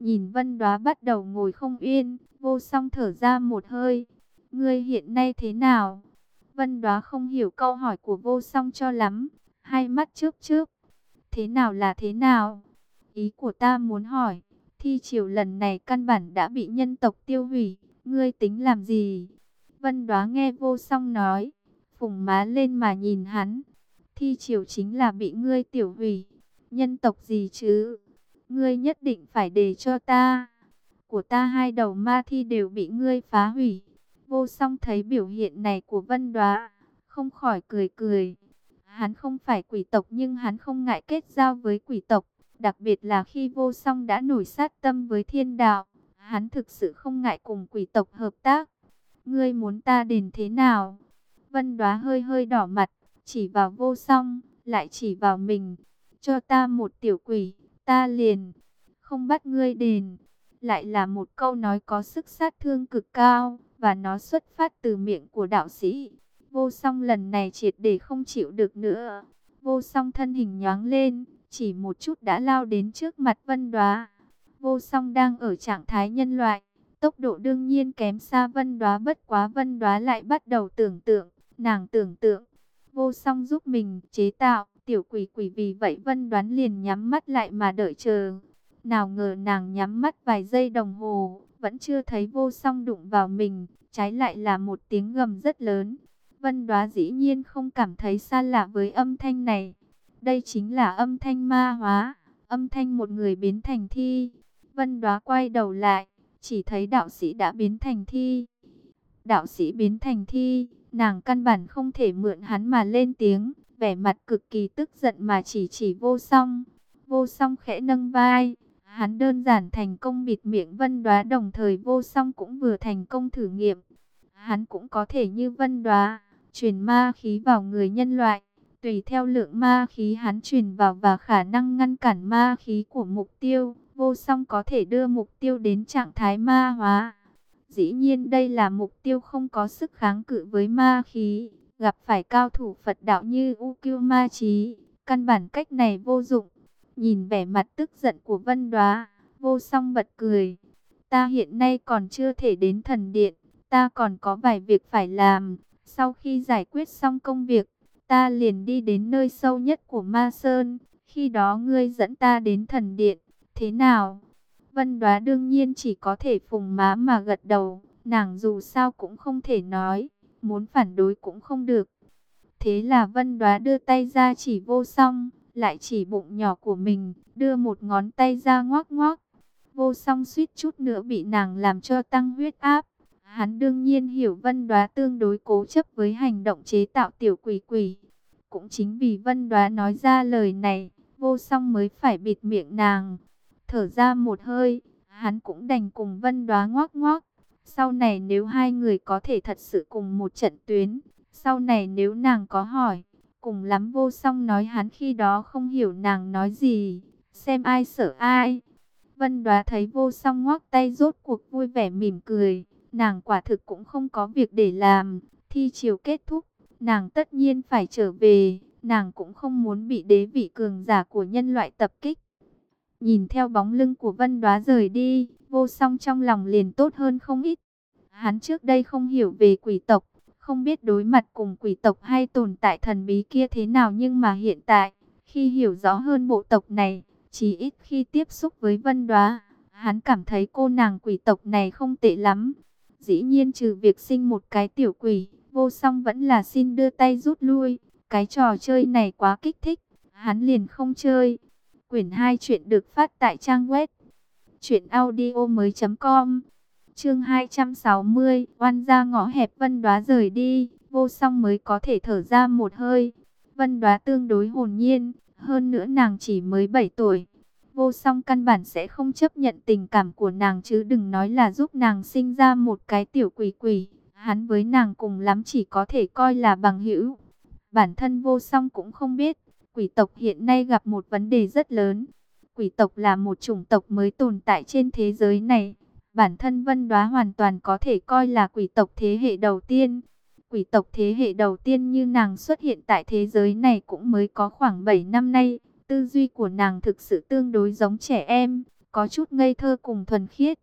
Nhìn vân đoá bắt đầu ngồi không yên, vô song thở ra một hơi. Ngươi hiện nay thế nào? Vân đoá không hiểu câu hỏi của vô song cho lắm. Hai mắt trước trước. Thế nào là thế nào? Ý của ta muốn hỏi. Thi triều lần này căn bản đã bị nhân tộc tiêu hủy. Ngươi tính làm gì? Vân đoá nghe vô song nói. Phùng má lên mà nhìn hắn. Thi triều chính là bị ngươi tiểu hủy. Nhân tộc gì chứ? Ngươi nhất định phải để cho ta. Của ta hai đầu ma thi đều bị ngươi phá hủy. Vô song thấy biểu hiện này của vân đoá. Không khỏi cười cười. Hắn không phải quỷ tộc nhưng hắn không ngại kết giao với quỷ tộc. Đặc biệt là khi vô song đã nổi sát tâm với thiên đạo. Hắn thực sự không ngại cùng quỷ tộc hợp tác. Ngươi muốn ta đền thế nào? Vân đoá hơi hơi đỏ mặt. Chỉ vào vô song. Lại chỉ vào mình. Cho ta một tiểu quỷ. Ta liền. Không bắt ngươi đền. Lại là một câu nói có sức sát thương cực cao. Và nó xuất phát từ miệng của đạo sĩ. Vô song lần này triệt để không chịu được nữa. Vô song thân hình nhoáng lên, chỉ một chút đã lao đến trước mặt vân đoá. Vô song đang ở trạng thái nhân loại, tốc độ đương nhiên kém xa vân đoá bất quá vân đoá lại bắt đầu tưởng tượng, nàng tưởng tượng. Vô song giúp mình chế tạo, tiểu quỷ quỷ vì vậy vân đoán liền nhắm mắt lại mà đợi chờ. Nào ngờ nàng nhắm mắt vài giây đồng hồ, vẫn chưa thấy vô song đụng vào mình, trái lại là một tiếng gầm rất lớn. Vân đoá dĩ nhiên không cảm thấy xa lạ với âm thanh này. Đây chính là âm thanh ma hóa, âm thanh một người biến thành thi. Vân đoá quay đầu lại, chỉ thấy đạo sĩ đã biến thành thi. Đạo sĩ biến thành thi, nàng căn bản không thể mượn hắn mà lên tiếng, vẻ mặt cực kỳ tức giận mà chỉ chỉ vô song. Vô song khẽ nâng vai, hắn đơn giản thành công bịt miệng vân đoá đồng thời vô song cũng vừa thành công thử nghiệm. Hắn cũng có thể như vân đoá truyền ma khí vào người nhân loại. Tùy theo lượng ma khí hắn truyền vào và khả năng ngăn cản ma khí của mục tiêu, vô song có thể đưa mục tiêu đến trạng thái ma hóa. Dĩ nhiên đây là mục tiêu không có sức kháng cự với ma khí, gặp phải cao thủ Phật đạo như U Kiêu Ma Chí, căn bản cách này vô dụng. Nhìn vẻ mặt tức giận của Vân Đoá, vô song bật cười. Ta hiện nay còn chưa thể đến thần điện, ta còn có vài việc phải làm. Sau khi giải quyết xong công việc, ta liền đi đến nơi sâu nhất của Ma Sơn. Khi đó ngươi dẫn ta đến thần điện, thế nào? Vân đoá đương nhiên chỉ có thể phùng má mà gật đầu. Nàng dù sao cũng không thể nói, muốn phản đối cũng không được. Thế là Vân đoá đưa tay ra chỉ vô song, lại chỉ bụng nhỏ của mình, đưa một ngón tay ra ngoác ngoác. Vô song suýt chút nữa bị nàng làm cho tăng huyết áp. Hắn đương nhiên hiểu Vân Đoá tương đối cố chấp với hành động chế tạo tiểu quỷ quỷ. Cũng chính vì Vân Đoá nói ra lời này, vô song mới phải bịt miệng nàng. Thở ra một hơi, hắn cũng đành cùng Vân Đoá ngoác ngoác. Sau này nếu hai người có thể thật sự cùng một trận tuyến, sau này nếu nàng có hỏi, cùng lắm vô song nói hắn khi đó không hiểu nàng nói gì, xem ai sợ ai. Vân Đoá thấy vô song ngoác tay rốt cuộc vui vẻ mỉm cười. Nàng quả thực cũng không có việc để làm. Thi chiều kết thúc, nàng tất nhiên phải trở về. Nàng cũng không muốn bị đế vị cường giả của nhân loại tập kích. Nhìn theo bóng lưng của Vân Đoá rời đi, vô song trong lòng liền tốt hơn không ít. Hắn trước đây không hiểu về quỷ tộc, không biết đối mặt cùng quỷ tộc hay tồn tại thần bí kia thế nào nhưng mà hiện tại, khi hiểu rõ hơn bộ tộc này, chỉ ít khi tiếp xúc với Vân Đoá, hắn cảm thấy cô nàng quỷ tộc này không tệ lắm. Dĩ nhiên trừ việc sinh một cái tiểu quỷ, vô song vẫn là xin đưa tay rút lui. Cái trò chơi này quá kích thích, hắn liền không chơi. Quyển 2 chuyện được phát tại trang web mới com Chương 260, oan ra ngõ hẹp Vân Đoá rời đi, vô song mới có thể thở ra một hơi. Vân Đoá tương đối hồn nhiên, hơn nữa nàng chỉ mới 7 tuổi, Vô song căn bản sẽ không chấp nhận tình cảm của nàng chứ đừng nói là giúp nàng sinh ra một cái tiểu quỷ quỷ. Hắn với nàng cùng lắm chỉ có thể coi là bằng hữu. Bản thân vô song cũng không biết, quỷ tộc hiện nay gặp một vấn đề rất lớn. Quỷ tộc là một chủng tộc mới tồn tại trên thế giới này. Bản thân vân đoá hoàn toàn có thể coi là quỷ tộc thế hệ đầu tiên. Quỷ tộc thế hệ đầu tiên như nàng xuất hiện tại thế giới này cũng mới có khoảng 7 năm nay. Tư duy của nàng thực sự tương đối giống trẻ em, có chút ngây thơ cùng thuần khiết.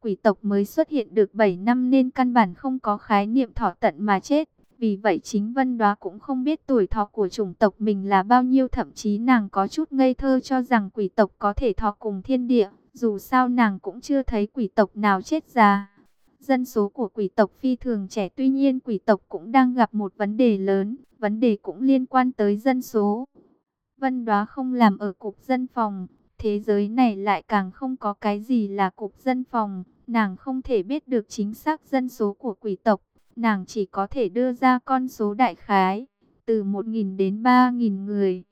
Quỷ tộc mới xuất hiện được 7 năm nên căn bản không có khái niệm thọ tận mà chết. Vì vậy chính Vân Đoá cũng không biết tuổi thọ của chủng tộc mình là bao nhiêu, thậm chí nàng có chút ngây thơ cho rằng quỷ tộc có thể thọ cùng thiên địa. Dù sao nàng cũng chưa thấy quỷ tộc nào chết già. Dân số của quỷ tộc phi thường trẻ, tuy nhiên quỷ tộc cũng đang gặp một vấn đề lớn. Vấn đề cũng liên quan tới dân số. Vân Đoá không làm ở cục dân phòng. Thế giới này lại càng không có cái gì là cục dân phòng. Nàng không thể biết được chính xác dân số của quỷ tộc nàng chỉ có thể đưa ra con số đại khái, từ 1.000 đến 3.000 người.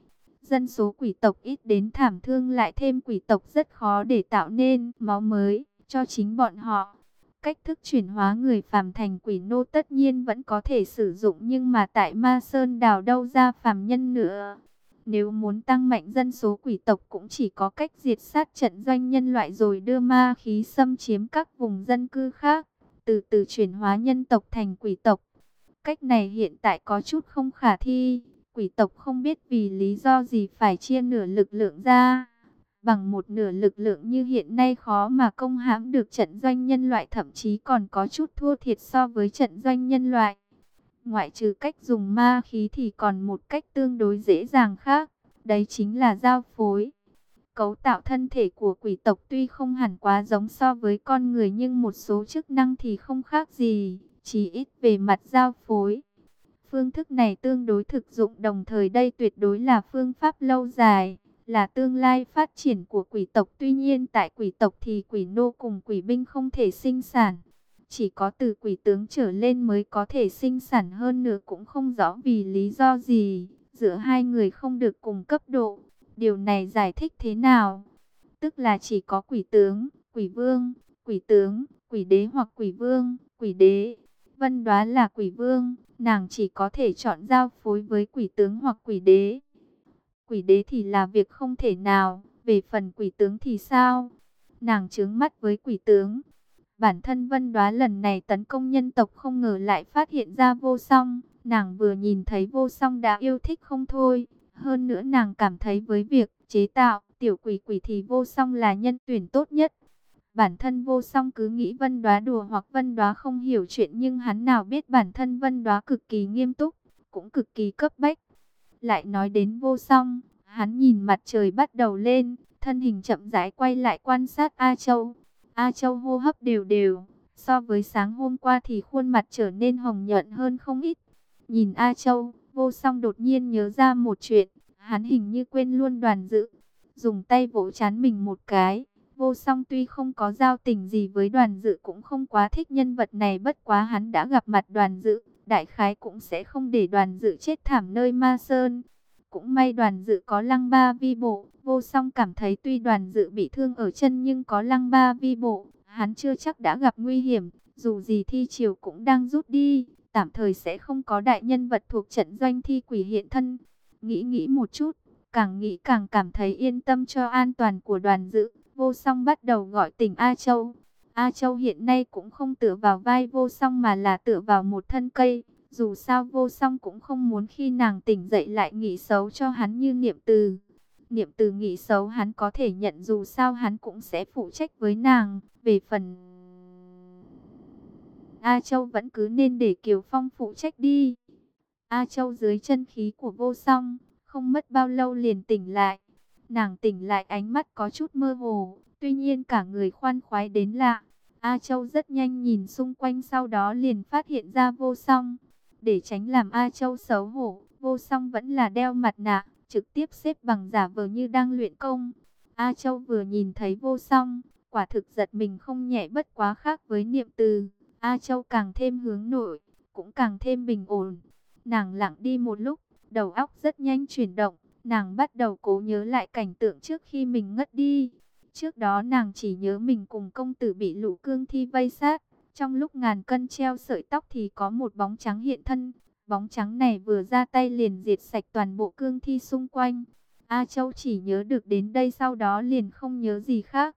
Dân số quỷ tộc ít đến thảm thương lại thêm quỷ tộc rất khó để tạo nên máu mới cho chính bọn họ. Cách thức chuyển hóa người phàm thành quỷ nô tất nhiên vẫn có thể sử dụng nhưng mà tại Ma Sơn đào đâu ra phàm nhân nữa. Nếu muốn tăng mạnh dân số quỷ tộc cũng chỉ có cách diệt sát trận doanh nhân loại rồi đưa ma khí xâm chiếm các vùng dân cư khác từ từ chuyển hóa nhân tộc thành quỷ tộc. Cách này hiện tại có chút không khả thi, quỷ tộc không biết vì lý do gì phải chia nửa lực lượng ra. Bằng một nửa lực lượng như hiện nay khó mà công hãm được trận doanh nhân loại thậm chí còn có chút thua thiệt so với trận doanh nhân loại. Ngoại trừ cách dùng ma khí thì còn một cách tương đối dễ dàng khác, đấy chính là giao phối. Cấu tạo thân thể của quỷ tộc tuy không hẳn quá giống so với con người nhưng một số chức năng thì không khác gì, chỉ ít về mặt giao phối. Phương thức này tương đối thực dụng đồng thời đây tuyệt đối là phương pháp lâu dài, là tương lai phát triển của quỷ tộc. Tuy nhiên tại quỷ tộc thì quỷ nô cùng quỷ binh không thể sinh sản. Chỉ có từ quỷ tướng trở lên mới có thể sinh sản hơn nữa cũng không rõ vì lý do gì. Giữa hai người không được cùng cấp độ. Điều này giải thích thế nào? Tức là chỉ có quỷ tướng, quỷ vương, quỷ tướng, quỷ đế hoặc quỷ vương, quỷ đế. Vân đoán là quỷ vương, nàng chỉ có thể chọn giao phối với quỷ tướng hoặc quỷ đế. Quỷ đế thì là việc không thể nào, về phần quỷ tướng thì sao? Nàng trướng mắt với quỷ tướng. Bản thân vân đoá lần này tấn công nhân tộc không ngờ lại phát hiện ra vô song. Nàng vừa nhìn thấy vô song đã yêu thích không thôi. Hơn nữa nàng cảm thấy với việc chế tạo tiểu quỷ quỷ thì vô song là nhân tuyển tốt nhất. Bản thân vô song cứ nghĩ vân đoá đùa hoặc vân đoá không hiểu chuyện nhưng hắn nào biết bản thân vân đoá cực kỳ nghiêm túc, cũng cực kỳ cấp bách. Lại nói đến vô song, hắn nhìn mặt trời bắt đầu lên, thân hình chậm rãi quay lại quan sát A Châu. A Châu hô hấp đều đều, so với sáng hôm qua thì khuôn mặt trở nên hồng nhuận hơn không ít. Nhìn A Châu, Vô song đột nhiên nhớ ra một chuyện, hắn hình như quên luôn đoàn dự. Dùng tay vỗ chán mình một cái, vô song tuy không có giao tình gì với đoàn dự cũng không quá thích nhân vật này bất quá hắn đã gặp mặt đoàn dự. Đại khái cũng sẽ không để đoàn dự chết thảm nơi ma sơn. Cũng may đoàn dự có lăng ba vi bộ, vô song cảm thấy tuy đoàn dự bị thương ở chân nhưng có lăng ba vi bộ, hắn chưa chắc đã gặp nguy hiểm, dù gì thi chiều cũng đang rút đi, tạm thời sẽ không có đại nhân vật thuộc trận doanh thi quỷ hiện thân. Nghĩ nghĩ một chút, càng nghĩ càng cảm thấy yên tâm cho an toàn của đoàn dự. Vô song bắt đầu gọi tỉnh A Châu. A Châu hiện nay cũng không tựa vào vai vô song mà là tựa vào một thân cây. Dù sao vô song cũng không muốn khi nàng tỉnh dậy lại nghĩ xấu cho hắn như niệm từ. Niệm từ nghĩ xấu hắn có thể nhận dù sao hắn cũng sẽ phụ trách với nàng. Về phần... A Châu vẫn cứ nên để Kiều Phong phụ trách đi. A Châu dưới chân khí của vô song, không mất bao lâu liền tỉnh lại. Nàng tỉnh lại ánh mắt có chút mơ hồ, tuy nhiên cả người khoan khoái đến lạ. A Châu rất nhanh nhìn xung quanh sau đó liền phát hiện ra vô song. Để tránh làm A Châu xấu hổ, vô song vẫn là đeo mặt nạ, trực tiếp xếp bằng giả vờ như đang luyện công. A Châu vừa nhìn thấy vô song, quả thực giật mình không nhẹ bất quá khác với niệm từ. A Châu càng thêm hướng nội, cũng càng thêm bình ổn. Nàng lặng đi một lúc, đầu óc rất nhanh chuyển động. Nàng bắt đầu cố nhớ lại cảnh tượng trước khi mình ngất đi. Trước đó nàng chỉ nhớ mình cùng công tử bị lũ cương thi vây sát. Trong lúc ngàn cân treo sợi tóc thì có một bóng trắng hiện thân. Bóng trắng này vừa ra tay liền diệt sạch toàn bộ cương thi xung quanh. A Châu chỉ nhớ được đến đây sau đó liền không nhớ gì khác.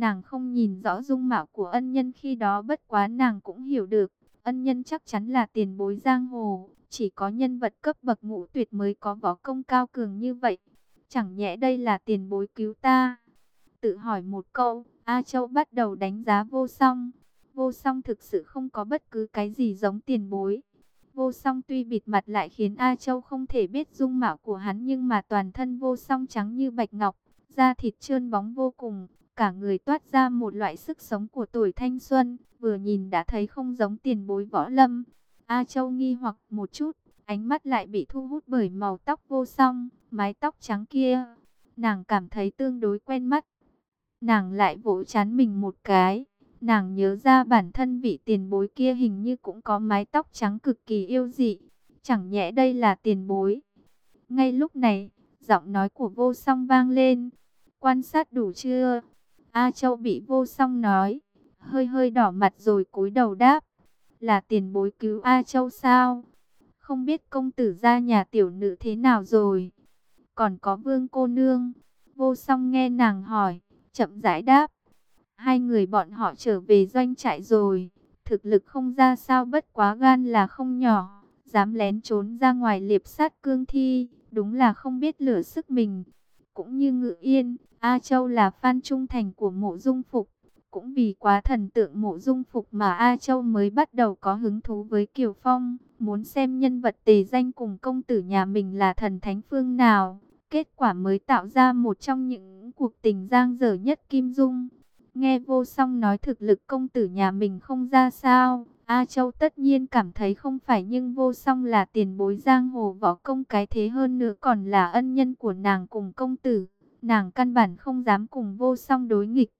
Nàng không nhìn rõ dung mạo của ân nhân khi đó bất quá nàng cũng hiểu được. Ân nhân chắc chắn là tiền bối giang hồ. Chỉ có nhân vật cấp bậc ngũ tuyệt mới có võ công cao cường như vậy. Chẳng nhẽ đây là tiền bối cứu ta. tự hỏi một câu, A Châu bắt đầu đánh giá vô song. Vô song thực sự không có bất cứ cái gì giống tiền bối. Vô song tuy bịt mặt lại khiến A Châu không thể biết dung mạo của hắn nhưng mà toàn thân vô song trắng như bạch ngọc, da thịt trơn bóng vô cùng, cả người toát ra một loại sức sống của tuổi thanh xuân, vừa nhìn đã thấy không giống tiền bối võ lâm. A Châu nghi hoặc một chút, ánh mắt lại bị thu hút bởi màu tóc vô song, mái tóc trắng kia. Nàng cảm thấy tương đối quen mắt. Nàng lại vỗ chán mình một cái. Nàng nhớ ra bản thân vị tiền bối kia hình như cũng có mái tóc trắng cực kỳ yêu dị. Chẳng nhẽ đây là tiền bối. Ngay lúc này, giọng nói của vô song vang lên. Quan sát đủ chưa? A Châu bị vô song nói. Hơi hơi đỏ mặt rồi cúi đầu đáp. Là tiền bối cứu A Châu sao? Không biết công tử gia nhà tiểu nữ thế nào rồi? Còn có vương cô nương. Vô song nghe nàng hỏi, chậm rãi đáp. Hai người bọn họ trở về doanh trại rồi. Thực lực không ra sao bất quá gan là không nhỏ. Dám lén trốn ra ngoài liệp sát cương thi. Đúng là không biết lửa sức mình. Cũng như ngự yên, A Châu là fan trung thành của mộ dung phục. Cũng vì quá thần tượng mộ dung phục mà A Châu mới bắt đầu có hứng thú với Kiều Phong. Muốn xem nhân vật tề danh cùng công tử nhà mình là thần thánh phương nào. Kết quả mới tạo ra một trong những cuộc tình giang dở nhất Kim Dung. Nghe vô song nói thực lực công tử nhà mình không ra sao. A Châu tất nhiên cảm thấy không phải nhưng vô song là tiền bối giang hồ võ công cái thế hơn nữa còn là ân nhân của nàng cùng công tử. Nàng căn bản không dám cùng vô song đối nghịch.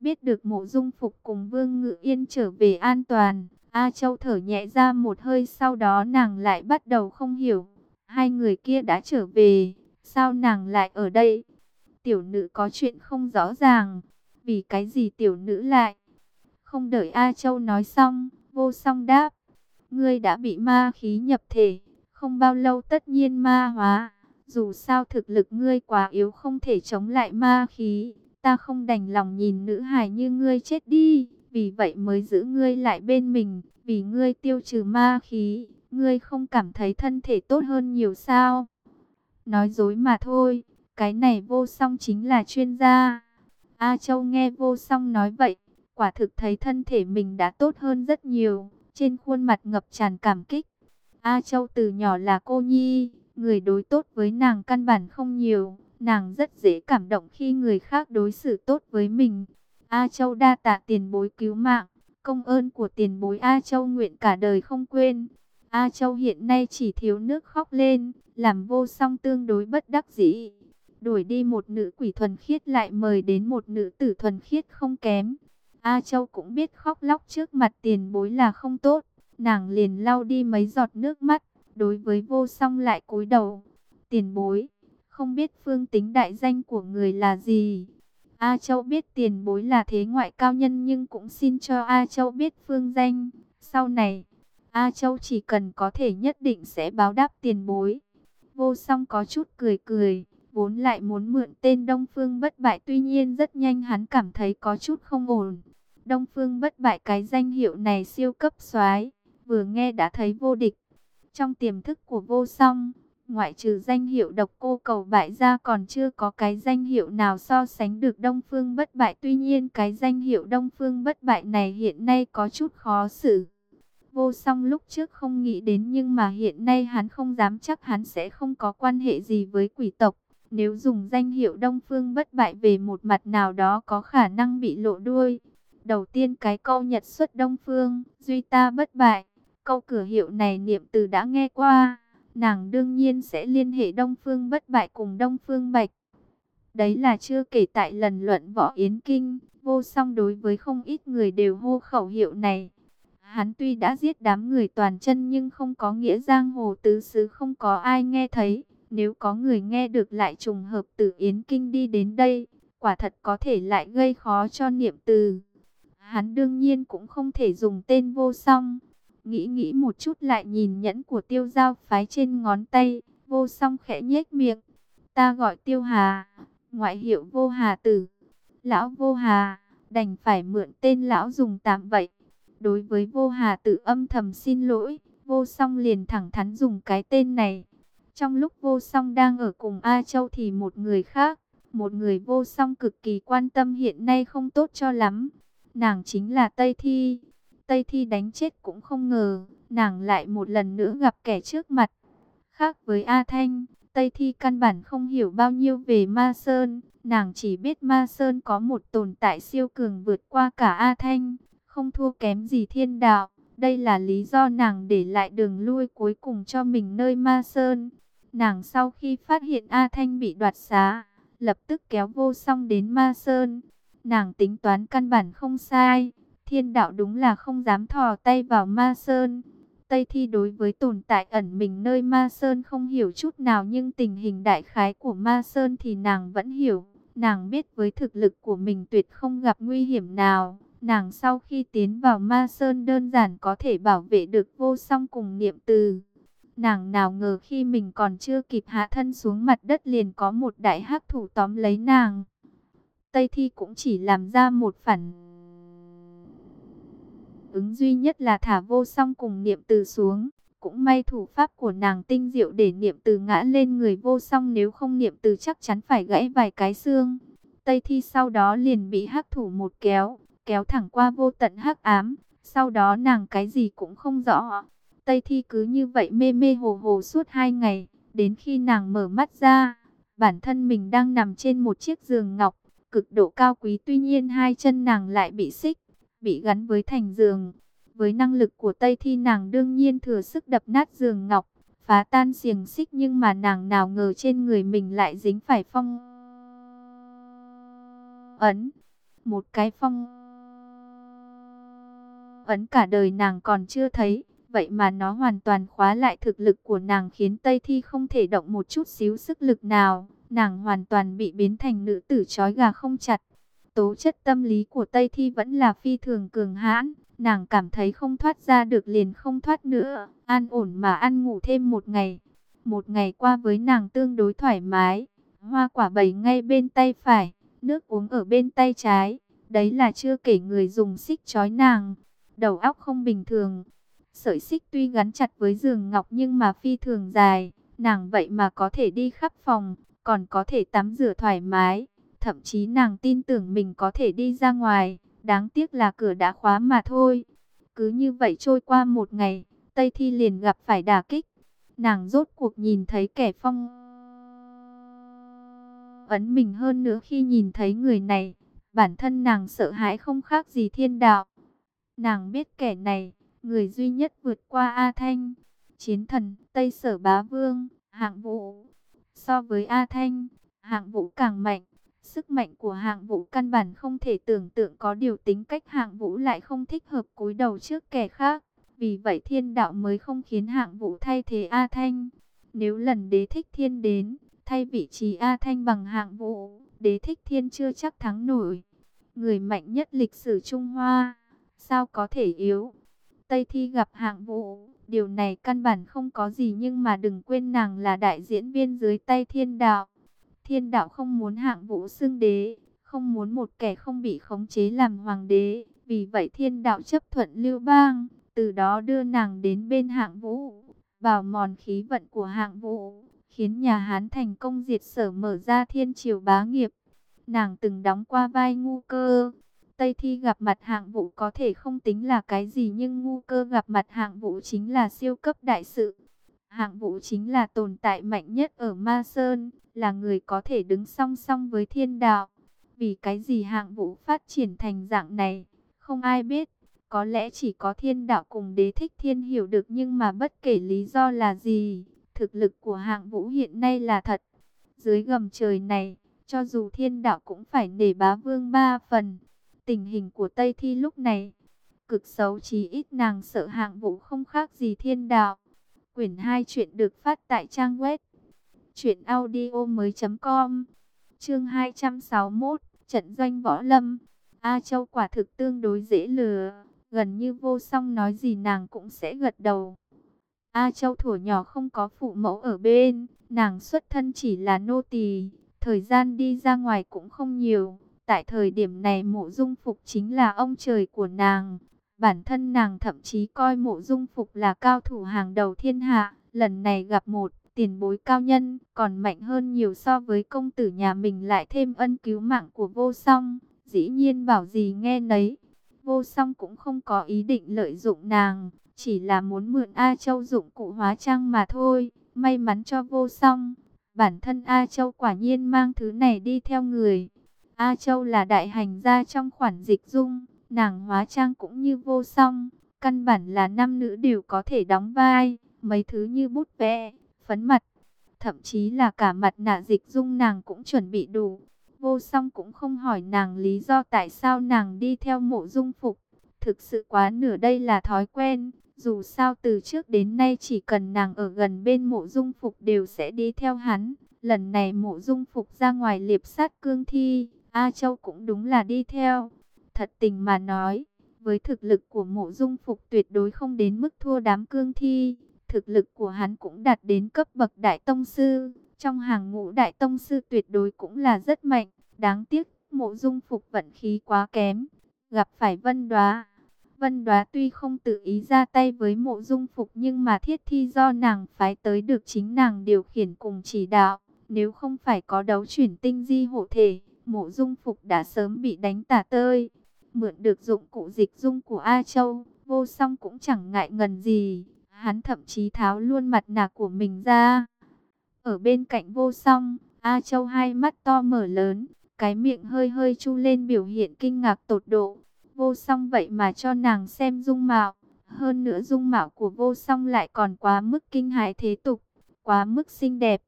Biết được mộ dung phục cùng vương ngự yên trở về an toàn. A Châu thở nhẹ ra một hơi sau đó nàng lại bắt đầu không hiểu. Hai người kia đã trở về, sao nàng lại ở đây? Tiểu nữ có chuyện không rõ ràng, vì cái gì tiểu nữ lại? Không đợi A Châu nói xong, vô song đáp. Ngươi đã bị ma khí nhập thể, không bao lâu tất nhiên ma hóa. Dù sao thực lực ngươi quá yếu không thể chống lại ma khí, ta không đành lòng nhìn nữ hài như ngươi chết đi. Vì vậy mới giữ ngươi lại bên mình, vì ngươi tiêu trừ ma khí, ngươi không cảm thấy thân thể tốt hơn nhiều sao? Nói dối mà thôi, cái này vô song chính là chuyên gia. A Châu nghe vô song nói vậy, quả thực thấy thân thể mình đã tốt hơn rất nhiều, trên khuôn mặt ngập tràn cảm kích. A Châu từ nhỏ là cô nhi, người đối tốt với nàng căn bản không nhiều, nàng rất dễ cảm động khi người khác đối xử tốt với mình. A Châu đa tạ tiền bối cứu mạng, công ơn của tiền bối A Châu nguyện cả đời không quên. A Châu hiện nay chỉ thiếu nước khóc lên, làm vô song tương đối bất đắc dĩ. Đuổi đi một nữ quỷ thuần khiết lại mời đến một nữ tử thuần khiết không kém. A Châu cũng biết khóc lóc trước mặt tiền bối là không tốt. Nàng liền lau đi mấy giọt nước mắt, đối với vô song lại cúi đầu. Tiền bối, không biết phương tính đại danh của người là gì? A Châu biết tiền bối là thế ngoại cao nhân nhưng cũng xin cho A Châu biết phương danh. Sau này, A Châu chỉ cần có thể nhất định sẽ báo đáp tiền bối. Vô song có chút cười cười, vốn lại muốn mượn tên Đông Phương bất bại tuy nhiên rất nhanh hắn cảm thấy có chút không ổn. Đông Phương bất bại cái danh hiệu này siêu cấp soái vừa nghe đã thấy vô địch. Trong tiềm thức của vô song, Ngoại trừ danh hiệu độc cô cầu bại ra còn chưa có cái danh hiệu nào so sánh được Đông Phương bất bại. Tuy nhiên cái danh hiệu Đông Phương bất bại này hiện nay có chút khó xử. Vô song lúc trước không nghĩ đến nhưng mà hiện nay hắn không dám chắc hắn sẽ không có quan hệ gì với quỷ tộc. Nếu dùng danh hiệu Đông Phương bất bại về một mặt nào đó có khả năng bị lộ đuôi. Đầu tiên cái câu nhật xuất Đông Phương, duy ta bất bại. Câu cửa hiệu này niệm từ đã nghe qua nàng đương nhiên sẽ liên hệ Đông Phương bất bại cùng Đông Phương Bạch. Đấy là chưa kể tại lần luận võ Yến Kinh, vô song đối với không ít người đều hô khẩu hiệu này. Hắn tuy đã giết đám người toàn chân nhưng không có nghĩa giang hồ tứ xứ không có ai nghe thấy. Nếu có người nghe được lại trùng hợp từ Yến Kinh đi đến đây, quả thật có thể lại gây khó cho niệm từ. Hắn đương nhiên cũng không thể dùng tên vô song. Nghĩ nghĩ một chút lại nhìn nhẫn của tiêu giao phái trên ngón tay, vô song khẽ nhếch miệng. Ta gọi tiêu hà, ngoại hiệu vô hà tử. Lão vô hà, đành phải mượn tên lão dùng tạm vậy. Đối với vô hà tử âm thầm xin lỗi, vô song liền thẳng thắn dùng cái tên này. Trong lúc vô song đang ở cùng A Châu thì một người khác, một người vô song cực kỳ quan tâm hiện nay không tốt cho lắm. Nàng chính là Tây Thi. Tây Thi đánh chết cũng không ngờ, nàng lại một lần nữa gặp kẻ trước mặt. Khác với A Thanh, Tây Thi căn bản không hiểu bao nhiêu về Ma Sơn, nàng chỉ biết Ma Sơn có một tồn tại siêu cường vượt qua cả A Thanh, không thua kém gì thiên đạo. Đây là lý do nàng để lại đường lui cuối cùng cho mình nơi Ma Sơn. Nàng sau khi phát hiện A Thanh bị đoạt xá, lập tức kéo vô song đến Ma Sơn. Nàng tính toán căn bản không sai, thiên đạo đúng là không dám thò tay vào Ma Sơn. Tây Thi đối với tồn tại ẩn mình nơi Ma Sơn không hiểu chút nào nhưng tình hình đại khái của Ma Sơn thì nàng vẫn hiểu. Nàng biết với thực lực của mình tuyệt không gặp nguy hiểm nào. Nàng sau khi tiến vào Ma Sơn đơn giản có thể bảo vệ được vô song cùng niệm từ. Nàng nào ngờ khi mình còn chưa kịp hạ thân xuống mặt đất liền có một đại hắc thủ tóm lấy nàng. Tây Thi cũng chỉ làm ra một phản ứng duy nhất là thả vô song cùng niệm từ xuống. Cũng may thủ pháp của nàng tinh diệu để niệm từ ngã lên người vô song nếu không niệm từ chắc chắn phải gãy vài cái xương. Tây Thi sau đó liền bị hắc thủ một kéo, kéo thẳng qua vô tận hắc ám. Sau đó nàng cái gì cũng không rõ. Tây Thi cứ như vậy mê mê hồ hồ suốt hai ngày, đến khi nàng mở mắt ra, bản thân mình đang nằm trên một chiếc giường ngọc, cực độ cao quý tuy nhiên hai chân nàng lại bị xích, bị gắn với thành giường. Với năng lực của Tây Thi nàng đương nhiên thừa sức đập nát giường ngọc, phá tan xiềng xích nhưng mà nàng nào ngờ trên người mình lại dính phải phong ấn, một cái phong ấn cả đời nàng còn chưa thấy. Vậy mà nó hoàn toàn khóa lại thực lực của nàng khiến Tây Thi không thể động một chút xíu sức lực nào. Nàng hoàn toàn bị biến thành nữ tử chói gà không chặt. Tố chất tâm lý của Tây Thi vẫn là phi thường cường hãn. Nàng cảm thấy không thoát ra được liền không thoát nữa. An ổn mà ăn ngủ thêm một ngày. Một ngày qua với nàng tương đối thoải mái. Hoa quả bầy ngay bên tay phải. Nước uống ở bên tay trái. Đấy là chưa kể người dùng xích chói nàng. Đầu óc không bình thường Sợi xích tuy gắn chặt với giường ngọc nhưng mà phi thường dài, nàng vậy mà có thể đi khắp phòng, còn có thể tắm rửa thoải mái. Thậm chí nàng tin tưởng mình có thể đi ra ngoài, đáng tiếc là cửa đã khóa mà thôi. Cứ như vậy trôi qua một ngày, Tây Thi liền gặp phải đả kích. Nàng rốt cuộc nhìn thấy kẻ phong ấn mình hơn nữa khi nhìn thấy người này. Bản thân nàng sợ hãi không khác gì thiên đạo. Nàng biết kẻ này người duy nhất vượt qua A Thanh, chiến thần Tây Sở Bá Vương, hạng vũ. So với A Thanh, hạng vũ càng mạnh, sức mạnh của hạng vũ căn bản không thể tưởng tượng có điều tính cách hạng vũ lại không thích hợp cúi đầu trước kẻ khác. Vì vậy thiên đạo mới không khiến hạng vũ thay thế A Thanh. Nếu lần đế thích thiên đến, thay vị trí A Thanh bằng hạng vũ, đế thích thiên chưa chắc thắng nổi. Người mạnh nhất lịch sử Trung Hoa, sao có thể yếu? Tây Thi gặp hạng vũ, điều này căn bản không có gì nhưng mà đừng quên nàng là đại diễn viên dưới tay thiên đạo. Thiên đạo không muốn hạng vũ xưng đế, không muốn một kẻ không bị khống chế làm hoàng đế. Vì vậy thiên đạo chấp thuận lưu bang, từ đó đưa nàng đến bên hạng vũ, vào mòn khí vận của hạng vũ, khiến nhà Hán thành công diệt sở mở ra thiên triều bá nghiệp. Nàng từng đóng qua vai ngu cơ, Tây Thi gặp mặt hạng vũ có thể không tính là cái gì nhưng ngu cơ gặp mặt hạng vũ chính là siêu cấp đại sự. Hạng vũ chính là tồn tại mạnh nhất ở Ma Sơn, là người có thể đứng song song với thiên đạo. Vì cái gì hạng vũ phát triển thành dạng này, không ai biết. Có lẽ chỉ có thiên đạo cùng đế thích thiên hiểu được nhưng mà bất kể lý do là gì, thực lực của hạng vũ hiện nay là thật. Dưới gầm trời này, cho dù thiên đạo cũng phải nể bá vương ba phần. Tình hình của Tây Thi lúc này, cực xấu chí ít nàng sợ hạng vũ không khác gì thiên đạo. Quyển 2 chuyện được phát tại trang web truyệnaudiomoi.com. Chương 261, trận doanh võ lâm. A Châu quả thực tương đối dễ lừa, gần như vô song nói gì nàng cũng sẽ gật đầu. A Châu thủ nhỏ không có phụ mẫu ở bên, nàng xuất thân chỉ là nô tỳ, thời gian đi ra ngoài cũng không nhiều Tại thời điểm này mộ dung phục chính là ông trời của nàng. Bản thân nàng thậm chí coi mộ dung phục là cao thủ hàng đầu thiên hạ. Lần này gặp một, tiền bối cao nhân, còn mạnh hơn nhiều so với công tử nhà mình lại thêm ân cứu mạng của vô song. Dĩ nhiên bảo gì nghe nấy. Vô song cũng không có ý định lợi dụng nàng, chỉ là muốn mượn A Châu dụng cụ hóa trang mà thôi. May mắn cho vô song, bản thân A Châu quả nhiên mang thứ này đi theo người. A Châu là đại hành gia trong khoản dịch dung, nàng hóa trang cũng như vô song, căn bản là nam nữ đều có thể đóng vai, mấy thứ như bút vẽ, phấn mặt, thậm chí là cả mặt nạ dịch dung nàng cũng chuẩn bị đủ. Vô song cũng không hỏi nàng lý do tại sao nàng đi theo mộ dung phục, thực sự quá nửa đây là thói quen, dù sao từ trước đến nay chỉ cần nàng ở gần bên mộ dung phục đều sẽ đi theo hắn. Lần này mộ dung phục ra ngoài liệp sát cương thi, A Châu cũng đúng là đi theo. Thật tình mà nói, với thực lực của mộ dung phục tuyệt đối không đến mức thua đám cương thi. Thực lực của hắn cũng đạt đến cấp bậc đại tông sư. Trong hàng ngũ đại tông sư tuyệt đối cũng là rất mạnh. Đáng tiếc, mộ dung phục vận khí quá kém. Gặp phải vân đoá. Vân đoá tuy không tự ý ra tay với mộ dung phục nhưng mà thiết thi do nàng phái tới được chính nàng điều khiển cùng chỉ đạo. Nếu không phải có đấu chuyển tinh di hộ thể, mộ dung phục đã sớm bị đánh tả tơi. Mượn được dụng cụ dịch dung của A Châu, vô song cũng chẳng ngại ngần gì. Hắn thậm chí tháo luôn mặt nạ của mình ra. Ở bên cạnh vô song, A Châu hai mắt to mở lớn, cái miệng hơi hơi chu lên biểu hiện kinh ngạc tột độ. Vô song vậy mà cho nàng xem dung mạo. Hơn nữa dung mạo của vô song lại còn quá mức kinh hại thế tục, quá mức xinh đẹp.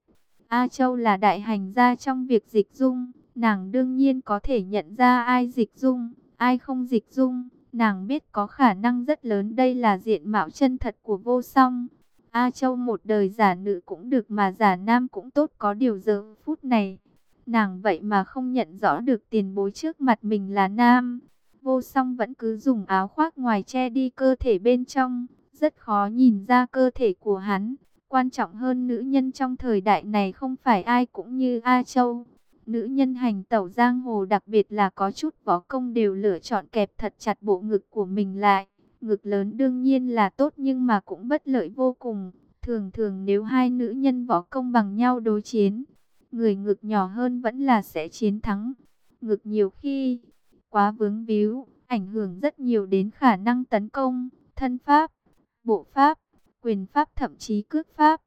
A Châu là đại hành gia trong việc dịch dung, nàng đương nhiên có thể nhận ra ai dịch dung, ai không dịch dung. Nàng biết có khả năng rất lớn đây là diện mạo chân thật của vô song. A Châu một đời giả nữ cũng được mà giả nam cũng tốt có điều giờ phút này. Nàng vậy mà không nhận rõ được tiền bối trước mặt mình là nam. Vô song vẫn cứ dùng áo khoác ngoài che đi cơ thể bên trong. Rất khó nhìn ra cơ thể của hắn. Quan trọng hơn nữ nhân trong thời đại này không phải ai cũng như A Châu. Nữ nhân hành tẩu giang hồ đặc biệt là có chút võ công đều lựa chọn kẹp thật chặt bộ ngực của mình lại. Ngực lớn đương nhiên là tốt nhưng mà cũng bất lợi vô cùng. Thường thường nếu hai nữ nhân võ công bằng nhau đối chiến, người ngực nhỏ hơn vẫn là sẽ chiến thắng. Ngực nhiều khi quá vướng víu, ảnh hưởng rất nhiều đến khả năng tấn công, thân pháp, bộ pháp, quyền pháp thậm chí cước pháp.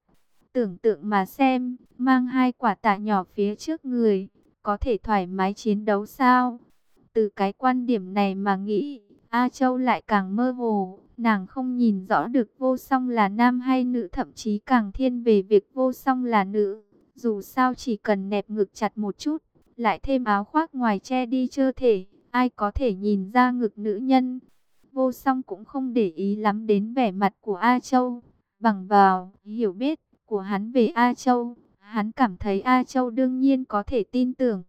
Tưởng tượng mà xem, mang hai quả tạ nhỏ phía trước người, có thể thoải mái chiến đấu sao? Từ cái quan điểm này mà nghĩ, A Châu lại càng mơ hồ, nàng không nhìn rõ được vô song là nam hay nữ thậm chí càng thiên về việc vô song là nữ. Dù sao chỉ cần nẹp ngực chặt một chút, lại thêm áo khoác ngoài che đi chơ thể, ai có thể nhìn ra ngực nữ nhân. Vô song cũng không để ý lắm đến vẻ mặt của A Châu, bằng vào, hiểu biết của hắn về A Châu. Hắn cảm thấy A Châu đương nhiên có thể tin tưởng.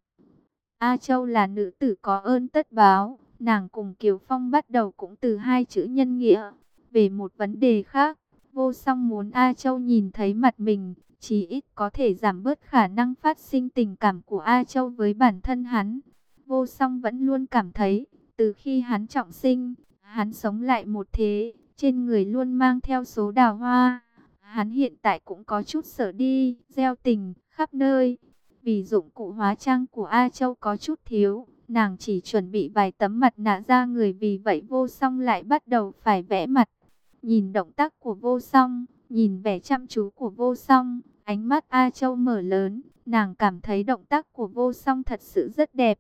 A Châu là nữ tử có ơn tất báo, nàng cùng Kiều Phong bắt đầu cũng từ hai chữ nhân nghĩa. Về một vấn đề khác, vô song muốn A Châu nhìn thấy mặt mình, chỉ ít có thể giảm bớt khả năng phát sinh tình cảm của A Châu với bản thân hắn. Vô song vẫn luôn cảm thấy, từ khi hắn trọng sinh, hắn sống lại một thế, trên người luôn mang theo số đào hoa. Hắn hiện tại cũng có chút sợ đi, gieo tình, khắp nơi. Vì dụng cụ hóa trang của A Châu có chút thiếu, nàng chỉ chuẩn bị vài tấm mặt nạ ra người vì vậy vô song lại bắt đầu phải vẽ mặt. Nhìn động tác của vô song, nhìn vẻ chăm chú của vô song, ánh mắt A Châu mở lớn, nàng cảm thấy động tác của vô song thật sự rất đẹp.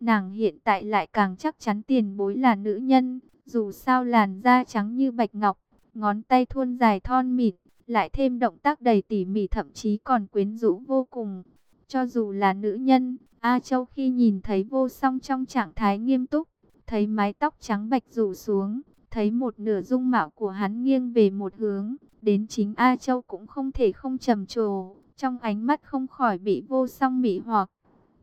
Nàng hiện tại lại càng chắc chắn tiền bối là nữ nhân, dù sao làn da trắng như bạch ngọc, ngón tay thuôn dài thon mịt, lại thêm động tác đầy tỉ mỉ thậm chí còn quyến rũ vô cùng. Cho dù là nữ nhân, A Châu khi nhìn thấy vô song trong trạng thái nghiêm túc, thấy mái tóc trắng bạch rủ xuống, thấy một nửa dung mạo của hắn nghiêng về một hướng, đến chính A Châu cũng không thể không trầm trồ, trong ánh mắt không khỏi bị vô song mị hoặc.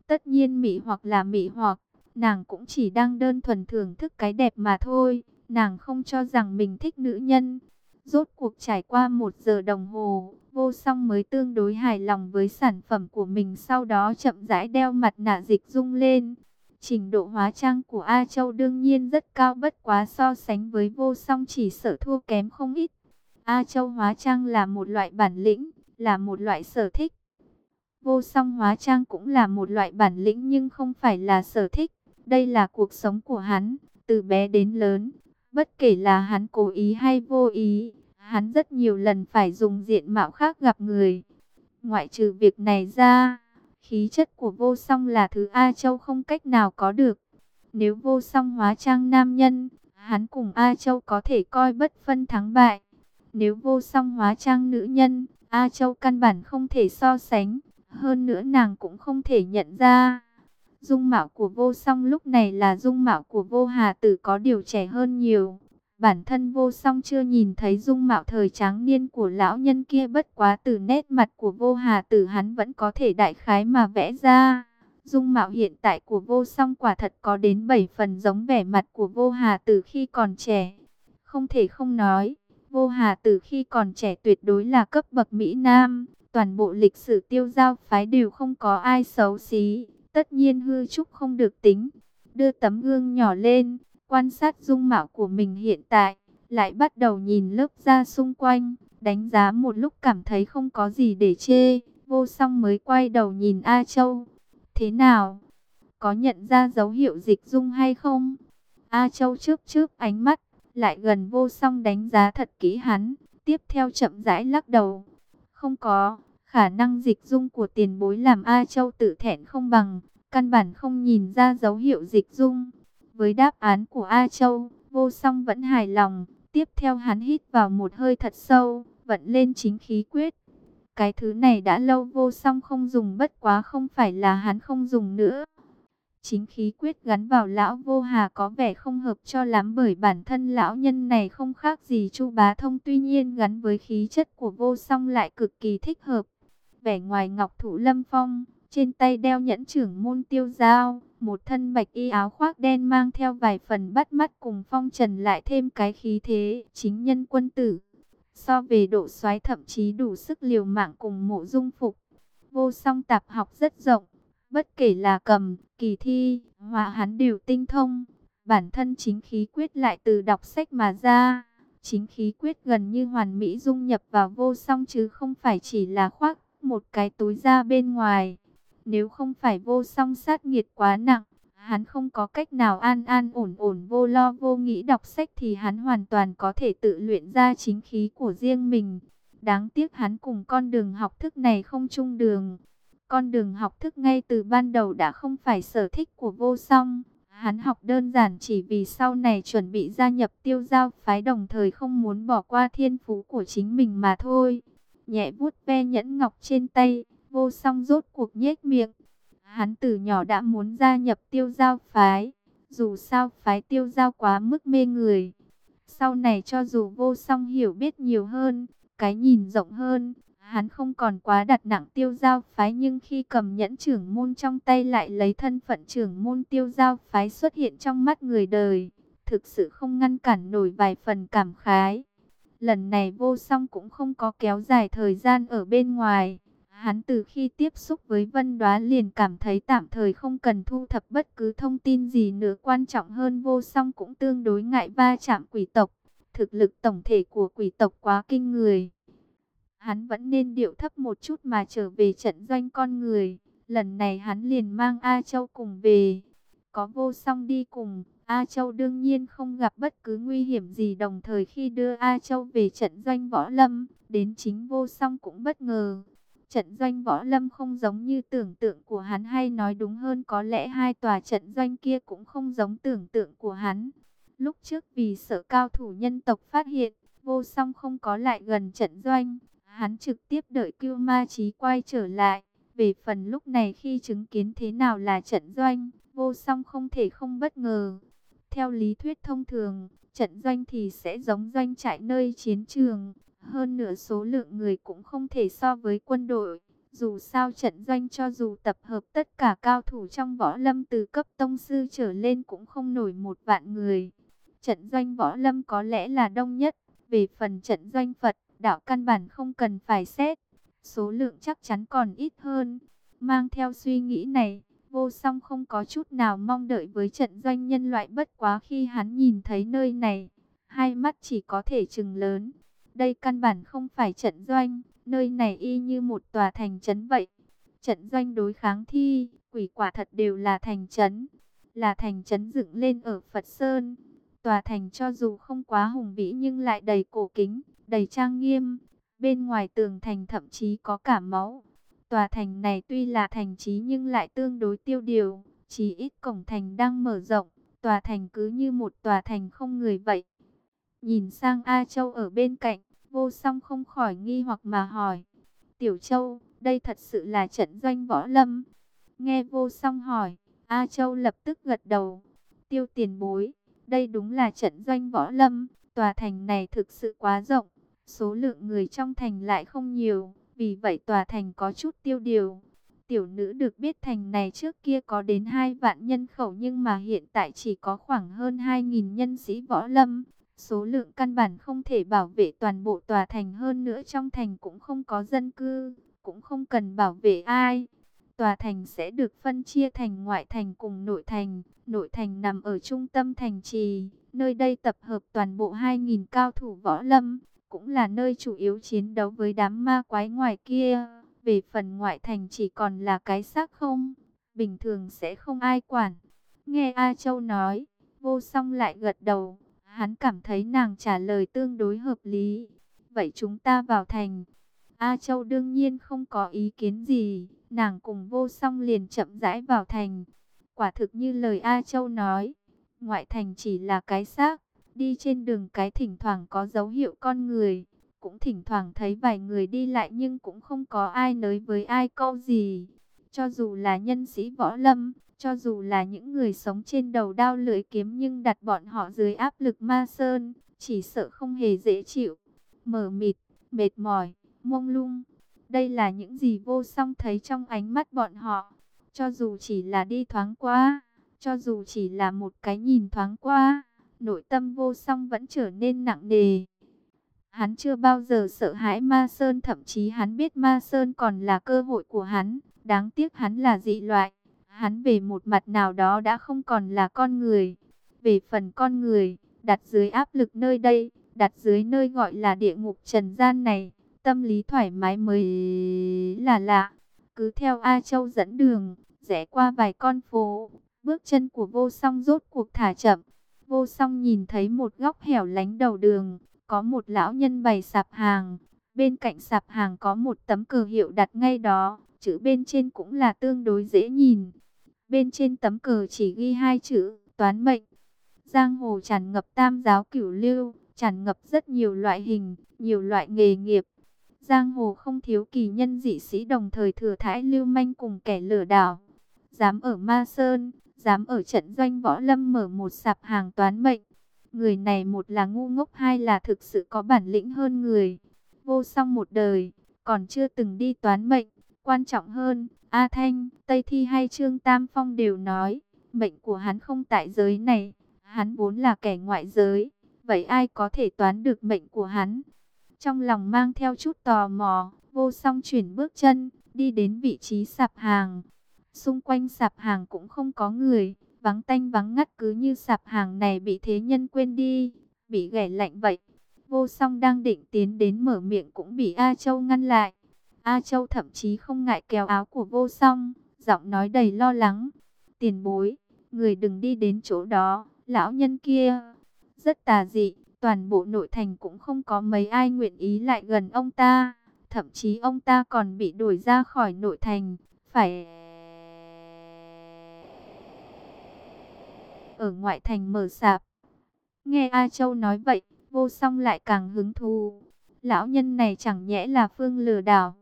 Tất nhiên mị hoặc là mị hoặc, nàng cũng chỉ đang đơn thuần thưởng thức cái đẹp mà thôi, nàng không cho rằng mình thích nữ nhân. Rốt cuộc trải qua một giờ đồng hồ, vô song mới tương đối hài lòng với sản phẩm của mình sau đó chậm rãi đeo mặt nạ dịch dung lên. Trình độ hóa trang của A Châu đương nhiên rất cao bất quá so sánh với vô song chỉ sợ thua kém không ít. A Châu hóa trang là một loại bản lĩnh, là một loại sở thích. Vô song hóa trang cũng là một loại bản lĩnh nhưng không phải là sở thích. Đây là cuộc sống của hắn, từ bé đến lớn. Bất kể là hắn cố ý hay vô ý, hắn rất nhiều lần phải dùng diện mạo khác gặp người. Ngoại trừ việc này ra, khí chất của vô song là thứ A Châu không cách nào có được. Nếu vô song hóa trang nam nhân, hắn cùng A Châu có thể coi bất phân thắng bại. Nếu vô song hóa trang nữ nhân, A Châu căn bản không thể so sánh, hơn nữa nàng cũng không thể nhận ra. Dung mạo của vô song lúc này là dung mạo của vô hà tử có điều trẻ hơn nhiều. Bản thân vô song chưa nhìn thấy dung mạo thời tráng niên của lão nhân kia bất quá từ nét mặt của vô hà tử hắn vẫn có thể đại khái mà vẽ ra. Dung mạo hiện tại của vô song quả thật có đến 7 phần giống vẻ mặt của vô hà tử khi còn trẻ. Không thể không nói, vô hà tử khi còn trẻ tuyệt đối là cấp bậc Mỹ Nam. Toàn bộ lịch sử tiêu giao phái đều không có ai xấu xí, tất nhiên hư trúc không được tính. Đưa tấm gương nhỏ lên, quan sát dung mạo của mình hiện tại, lại bắt đầu nhìn lớp da xung quanh, đánh giá một lúc cảm thấy không có gì để chê, vô song mới quay đầu nhìn A Châu. Thế nào? Có nhận ra dấu hiệu dịch dung hay không? A Châu chớp chớp ánh mắt, lại gần vô song đánh giá thật kỹ hắn, tiếp theo chậm rãi lắc đầu. Không có, khả năng dịch dung của tiền bối làm A Châu tự thẹn không bằng, căn bản không nhìn ra dấu hiệu dịch dung. Với đáp án của A Châu, vô song vẫn hài lòng, tiếp theo hắn hít vào một hơi thật sâu, vận lên chính khí quyết. Cái thứ này đã lâu vô song không dùng bất quá không phải là hắn không dùng nữa. Chính khí quyết gắn vào lão vô hà có vẻ không hợp cho lắm bởi bản thân lão nhân này không khác gì chu bá thông tuy nhiên gắn với khí chất của vô song lại cực kỳ thích hợp. Vẻ ngoài ngọc thụ lâm phong, trên tay đeo nhẫn trưởng môn tiêu dao một thân bạch y áo khoác đen mang theo vài phần bắt mắt cùng phong trần lại thêm cái khí thế chính nhân quân tử. So về độ xoái thậm chí đủ sức liều mạng cùng mộ dung phục. Vô song tạp học rất rộng, bất kể là cầm, kỳ thi, hòa hắn đều tinh thông. Bản thân chính khí quyết lại từ đọc sách mà ra. Chính khí quyết gần như hoàn mỹ dung nhập vào vô song chứ không phải chỉ là khoác một cái túi ra bên ngoài. Nếu không phải vô song sát nghiệt quá nặng, hắn không có cách nào an an ổn ổn vô lo vô nghĩ đọc sách thì hắn hoàn toàn có thể tự luyện ra chính khí của riêng mình. Đáng tiếc hắn cùng con đường học thức này không chung đường. Con đường học thức ngay từ ban đầu đã không phải sở thích của vô song. Hắn học đơn giản chỉ vì sau này chuẩn bị gia nhập tiêu giao phái đồng thời không muốn bỏ qua thiên phú của chính mình mà thôi. Nhẹ vuốt ve nhẫn ngọc trên tay, vô song rốt cuộc nhếch miệng. Hắn từ nhỏ đã muốn gia nhập tiêu giao phái, dù sao phái tiêu giao quá mức mê người. Sau này cho dù vô song hiểu biết nhiều hơn, cái nhìn rộng hơn, hắn không còn quá đặt nặng tiêu giao phái nhưng khi cầm nhẫn trưởng môn trong tay lại lấy thân phận trưởng môn tiêu giao phái xuất hiện trong mắt người đời, thực sự không ngăn cản nổi vài phần cảm khái. Lần này vô song cũng không có kéo dài thời gian ở bên ngoài. Hắn từ khi tiếp xúc với Vân Đoá liền cảm thấy tạm thời không cần thu thập bất cứ thông tin gì nữa. Quan trọng hơn vô song cũng tương đối ngại va chạm quỷ tộc. Thực lực tổng thể của quỷ tộc quá kinh người. Hắn vẫn nên điệu thấp một chút mà trở về trận doanh con người. Lần này hắn liền mang A Châu cùng về. Có vô song đi cùng, A Châu đương nhiên không gặp bất cứ nguy hiểm gì đồng thời khi đưa A Châu về trận doanh võ lâm, đến chính vô song cũng bất ngờ. Trận doanh võ lâm không giống như tưởng tượng của hắn hay nói đúng hơn có lẽ hai tòa trận doanh kia cũng không giống tưởng tượng của hắn. Lúc trước vì sợ cao thủ nhân tộc phát hiện, vô song không có lại gần trận doanh, hắn trực tiếp đợi cưu ma trí quay trở lại. Về phần lúc này khi chứng kiến thế nào là trận doanh, vô song không thể không bất ngờ. Theo lý thuyết thông thường, trận doanh thì sẽ giống doanh trại nơi chiến trường, hơn nửa số lượng người cũng không thể so với quân đội. Dù sao trận doanh cho dù tập hợp tất cả cao thủ trong võ lâm từ cấp tông sư trở lên cũng không nổi một vạn người. Trận doanh võ lâm có lẽ là đông nhất. Về phần trận doanh Phật, đạo căn bản không cần phải xét. Số lượng chắc chắn còn ít hơn. Mang theo suy nghĩ này, vô song không có chút nào mong đợi với trận doanh nhân loại bất quá khi hắn nhìn thấy nơi này. Hai mắt chỉ có thể chừng lớn. Đây căn bản không phải trận doanh, Nơi này y như một tòa thành trấn vậy. Trận doanh đối kháng thi, quỷ quả thật đều là thành trấn. Là thành trấn dựng lên ở Phật Sơn. Tòa thành cho dù không quá hùng vĩ nhưng lại đầy cổ kính, đầy trang nghiêm. Bên ngoài tường thành thậm chí có cả máu. Tòa thành này tuy là thành trí nhưng lại tương đối tiêu điều. Chỉ ít cổng thành đang mở rộng. Tòa thành cứ như một tòa thành không người vậy. Nhìn sang A Châu ở bên cạnh, vô song không khỏi nghi hoặc mà hỏi. Tiểu Châu, đây thật sự là trận doanh võ lâm. Nghe vô song hỏi, A Châu lập tức gật đầu. Tiêu tiền bối, đây đúng là trận doanh võ lâm. Tòa thành này thực sự quá rộng. Số lượng người trong thành lại không nhiều. Vì vậy tòa thành có chút tiêu điều. Tiểu nữ được biết thành này trước kia có đến 2 vạn nhân khẩu nhưng mà hiện tại chỉ có khoảng hơn 2.000 nhân sĩ võ lâm. Số lượng căn bản không thể bảo vệ toàn bộ tòa thành hơn nữa trong thành cũng không có dân cư, cũng không cần bảo vệ ai. Tòa thành sẽ được phân chia thành ngoại thành cùng nội thành. Nội thành nằm ở trung tâm thành trì, nơi đây tập hợp toàn bộ 2.000 cao thủ võ lâm, cũng là nơi chủ yếu chiến đấu với đám ma quái ngoài kia. Về phần ngoại thành chỉ còn là cái xác không, bình thường sẽ không ai quản. Nghe A Châu nói, vô song lại gật đầu, hắn cảm thấy nàng trả lời tương đối hợp lý. Vậy chúng ta vào thành. A Châu đương nhiên không có ý kiến gì, nàng cùng vô song liền chậm rãi vào thành. Quả thực như lời A Châu nói, ngoại thành chỉ là cái xác, đi trên đường cái thỉnh thoảng có dấu hiệu con người cũng thỉnh thoảng thấy vài người đi lại nhưng cũng không có ai nói với ai câu gì. Cho dù là nhân sĩ võ lâm, cho dù là những người sống trên đầu đao lưỡi kiếm nhưng đặt bọn họ dưới áp lực ma sơn, chỉ sợ không hề dễ chịu. Mở mịt, mệt mỏi, mông lung. Đây là những gì vô song thấy trong ánh mắt bọn họ. Cho dù chỉ là đi thoáng qua, cho dù chỉ là một cái nhìn thoáng qua, nội tâm vô song vẫn trở nên nặng nề. Hắn chưa bao giờ sợ hãi Ma Sơn, thậm chí hắn biết Ma Sơn còn là cơ hội của hắn. Đáng tiếc hắn là dị loại. Hắn về một mặt nào đó đã không còn là con người. Về phần con người, đặt dưới áp lực nơi đây, đặt dưới nơi gọi là địa ngục trần gian này, tâm lý thoải mái mới là lạ. Cứ theo A Châu dẫn đường, rẽ qua vài con phố, bước chân của vô song rốt cuộc thả chậm. Vô song nhìn thấy một góc hẻo lánh đầu đường, có một lão nhân bày sạp hàng, bên cạnh sạp hàng có một tấm cờ hiệu đặt ngay đó, chữ bên trên cũng là tương đối dễ nhìn. Bên trên tấm cờ chỉ ghi hai chữ, toán mệnh. Giang hồ tràn ngập tam giáo cửu lưu, tràn ngập rất nhiều loại hình, nhiều loại nghề nghiệp. Giang hồ không thiếu kỳ nhân dị sĩ đồng thời thừa thãi lưu manh cùng kẻ lừa đảo. Dám ở Ma Sơn, dám ở trận doanh võ lâm mở một sạp hàng toán mệnh. Người này một là ngu ngốc hai là thực sự có bản lĩnh hơn người. Vô song một đời, còn chưa từng đi toán mệnh. Quan trọng hơn, A Thanh, Tây Thi hay Trương Tam Phong đều nói, mệnh của hắn không tại giới này, hắn vốn là kẻ ngoại giới, vậy ai có thể toán được mệnh của hắn? Trong lòng mang theo chút tò mò, vô song chuyển bước chân, đi đến vị trí sạp hàng. Xung quanh sạp hàng cũng không có người, vắng tanh vắng ngắt cứ như sạp hàng này bị thế nhân quên đi, bị ghẻ lạnh vậy. Vô song đang định tiến đến mở miệng cũng bị A Châu ngăn lại. A Châu thậm chí không ngại kéo áo của vô song, giọng nói đầy lo lắng. Tiền bối, người đừng đi đến chỗ đó, lão nhân kia, rất tà dị, toàn bộ nội thành cũng không có mấy ai nguyện ý lại gần ông ta. Thậm chí ông ta còn bị đuổi ra khỏi nội thành, phải... ở ngoại thành mở sạp. Nghe A Châu nói vậy, vô song lại càng hứng thú. Lão nhân này chẳng nhẽ là phương lừa đảo.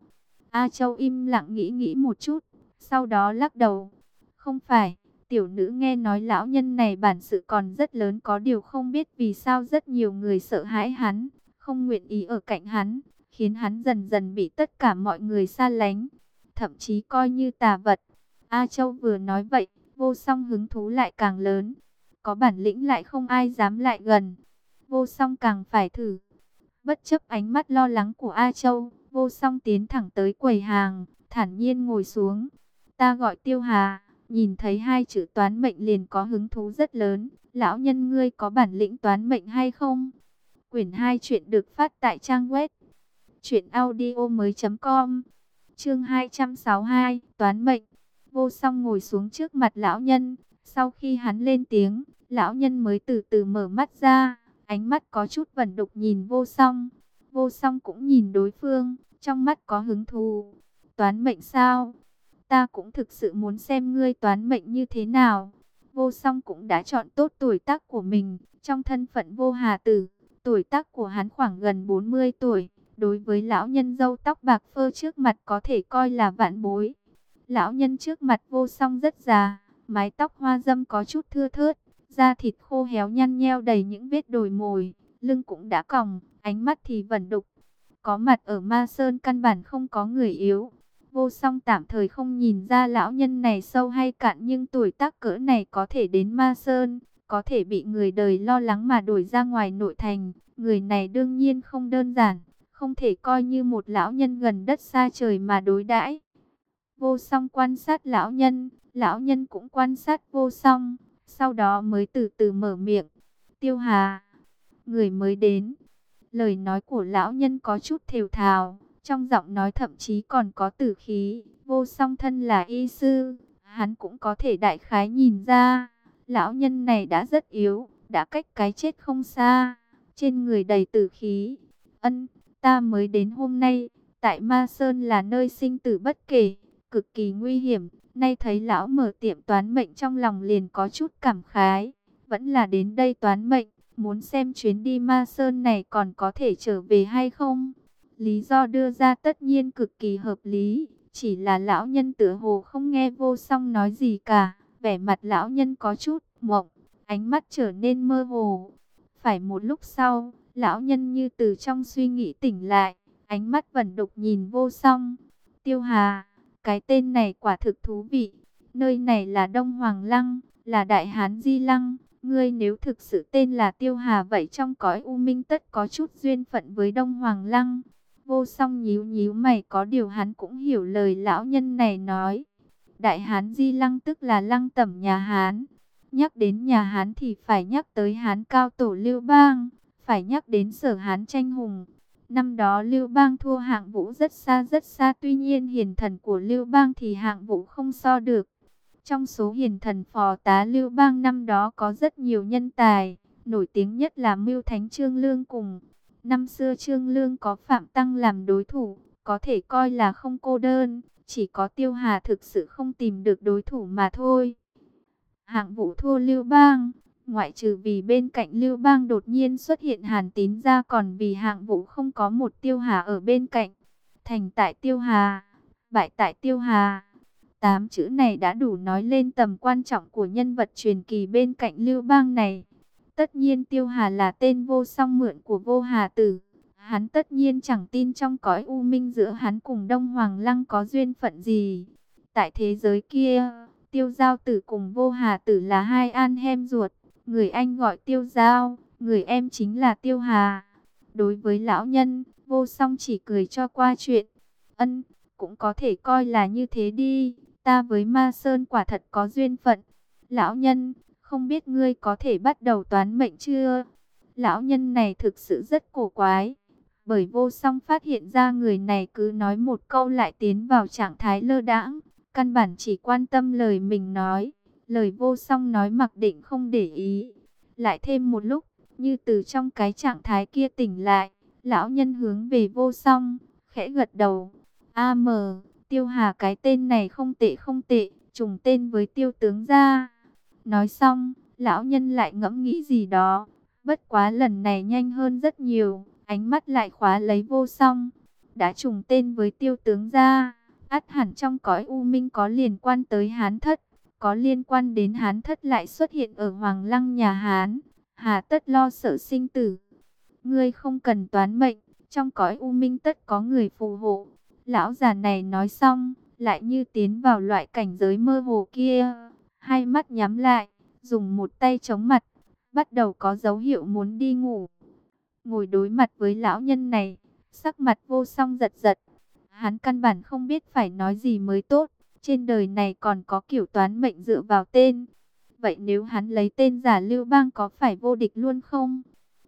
A Châu im lặng nghĩ nghĩ một chút, sau đó lắc đầu. Không phải, tiểu nữ nghe nói lão nhân này bản sự còn rất lớn có điều không biết vì sao rất nhiều người sợ hãi hắn, không nguyện ý ở cạnh hắn, khiến hắn dần dần bị tất cả mọi người xa lánh, thậm chí coi như tà vật. A Châu vừa nói vậy, vô song hứng thú lại càng lớn có bản lĩnh lại không ai dám lại gần. Vô song càng phải thử. Bất chấp ánh mắt lo lắng của A Châu, vô song tiến thẳng tới quầy hàng, thản nhiên ngồi xuống. Ta gọi tiêu hà, nhìn thấy hai chữ toán mệnh liền có hứng thú rất lớn. Lão nhân ngươi có bản lĩnh toán mệnh hay không? Quyển 2 chuyện được phát tại trang web Chuyện audio mới com Chương 262 Toán mệnh Vô song ngồi xuống trước mặt lão nhân sau khi hắn lên tiếng Lão nhân mới từ từ mở mắt ra Ánh mắt có chút vẩn đục nhìn vô song. Vô song cũng nhìn đối phương Trong mắt có hứng thú. Toán mệnh sao? Ta cũng thực sự muốn xem ngươi toán mệnh như thế nào. Vô song cũng đã chọn tốt tuổi tác của mình Trong thân phận vô hà tử Tuổi tác của hắn khoảng gần 40 tuổi. Đối với lão nhân dâu tóc bạc phơ trước mặt có thể coi là vạn bối. Lão nhân trước mặt vô song rất già, mái tóc hoa dâm có chút thưa thớt, da thịt khô héo nhăn nheo đầy những vết đồi mồi, lưng cũng đã còng, ánh mắt thì vẩn đục. Có mặt ở ma sơn căn bản không có người yếu. Vô song tạm thời không nhìn ra lão nhân này sâu hay cạn nhưng tuổi tác cỡ này có thể đến ma sơn, có thể bị người đời lo lắng mà đổi ra ngoài nội thành. Người này đương nhiên không đơn giản không thể coi như một lão nhân gần đất xa trời mà đối đãi. Vô song quan sát lão nhân, lão nhân cũng quan sát vô song, sau đó mới từ từ mở miệng. Tiêu Hà, người mới đến. Lời nói của lão nhân có chút thều thào, trong giọng nói thậm chí còn có tử khí. Vô song thân là y sư, hắn cũng có thể đại khái nhìn ra. Lão nhân này đã rất yếu, đã cách cái chết không xa. Trên người đầy tử khí. Ân, Ta mới đến hôm nay, tại Ma Sơn là nơi sinh tử bất kể, cực kỳ nguy hiểm. Nay thấy lão mở tiệm toán mệnh trong lòng liền có chút cảm khái. Vẫn là đến đây toán mệnh, muốn xem chuyến đi Ma Sơn này còn có thể trở về hay không. Lý do đưa ra tất nhiên cực kỳ hợp lý, chỉ là lão nhân tựa hồ không nghe vô song nói gì cả. Vẻ mặt lão nhân có chút mộng, ánh mắt trở nên mơ hồ. Phải một lúc sau, Lão nhân như từ trong suy nghĩ tỉnh lại, ánh mắt vẫn đục nhìn vô song. Tiêu Hà, cái tên này quả thực thú vị. Nơi này là Đông Hoàng Lăng, là Đại Hán Di Lăng. Ngươi nếu thực sự tên là Tiêu Hà vậy trong cõi U Minh tất có chút duyên phận với Đông Hoàng Lăng. Vô song nhíu nhíu mày có điều hắn cũng hiểu lời lão nhân này nói. Đại Hán Di Lăng tức là lăng tẩm nhà Hán. Nhắc đến nhà Hán thì phải nhắc tới Hán cao tổ Lưu Bang. Phải nhắc đến sở hán tranh hùng. Năm đó Lưu Bang thua hạng vũ rất xa rất xa tuy nhiên hiền thần của Lưu Bang thì hạng vũ không so được. Trong số hiền thần phò tá Lưu Bang năm đó có rất nhiều nhân tài, nổi tiếng nhất là Mưu Thánh Trương Lương cùng. Năm xưa Trương Lương có Phạm Tăng làm đối thủ, có thể coi là không cô đơn, chỉ có Tiêu Hà thực sự không tìm được đối thủ mà thôi. Hạng vũ thua Lưu Bang, Ngoại trừ vì bên cạnh Lưu Bang đột nhiên xuất hiện Hàn Tín ra còn vì hạng vũ không có một tiêu hà ở bên cạnh. Thành tại tiêu hà, bại tại tiêu hà. Tám chữ này đã đủ nói lên tầm quan trọng của nhân vật truyền kỳ bên cạnh Lưu Bang này. Tất nhiên tiêu hà là tên vô song mượn của vô hà tử. Hắn tất nhiên chẳng tin trong cõi u minh giữa hắn cùng Đông Hoàng Lăng có duyên phận gì. Tại thế giới kia, tiêu giao tử cùng vô hà tử là hai an hem ruột. Người anh gọi tiêu giao, người em chính là tiêu hà. Đối với lão nhân, vô song chỉ cười cho qua chuyện. Ân, cũng có thể coi là như thế đi. Ta với ma sơn quả thật có duyên phận. Lão nhân, không biết ngươi có thể bắt đầu toán mệnh chưa? Lão nhân này thực sự rất cổ quái. Bởi vô song phát hiện ra người này cứ nói một câu lại tiến vào trạng thái lơ đãng, căn bản chỉ quan tâm lời mình nói. Lời vô song nói mặc định không để ý. Lại thêm một lúc, như từ trong cái trạng thái kia tỉnh lại, lão nhân hướng về vô song, khẽ gật đầu. A mờ, tiêu hà cái tên này không tệ không tệ, trùng tên với tiêu tướng gia. Nói xong, lão nhân lại ngẫm nghĩ gì đó. Bất quá lần này nhanh hơn rất nhiều, ánh mắt lại khóa lấy vô song. Đã trùng tên với tiêu tướng gia, át hẳn trong cõi u minh có liên quan tới hán thất có liên quan đến Hán thất lại xuất hiện ở Hoàng Lăng nhà Hán, hà tất lo sợ sinh tử. Ngươi không cần toán mệnh, trong cõi u minh tất có người phù hộ. Lão già này nói xong, lại như tiến vào loại cảnh giới mơ hồ kia, hai mắt nhắm lại, dùng một tay chống mặt, bắt đầu có dấu hiệu muốn đi ngủ. Ngồi đối mặt với lão nhân này, sắc mặt vô song giật giật, hắn căn bản không biết phải nói gì mới tốt. Trên đời này còn có kiểu toán mệnh dựa vào tên. Vậy nếu hắn lấy tên giả Lưu Bang có phải vô địch luôn không?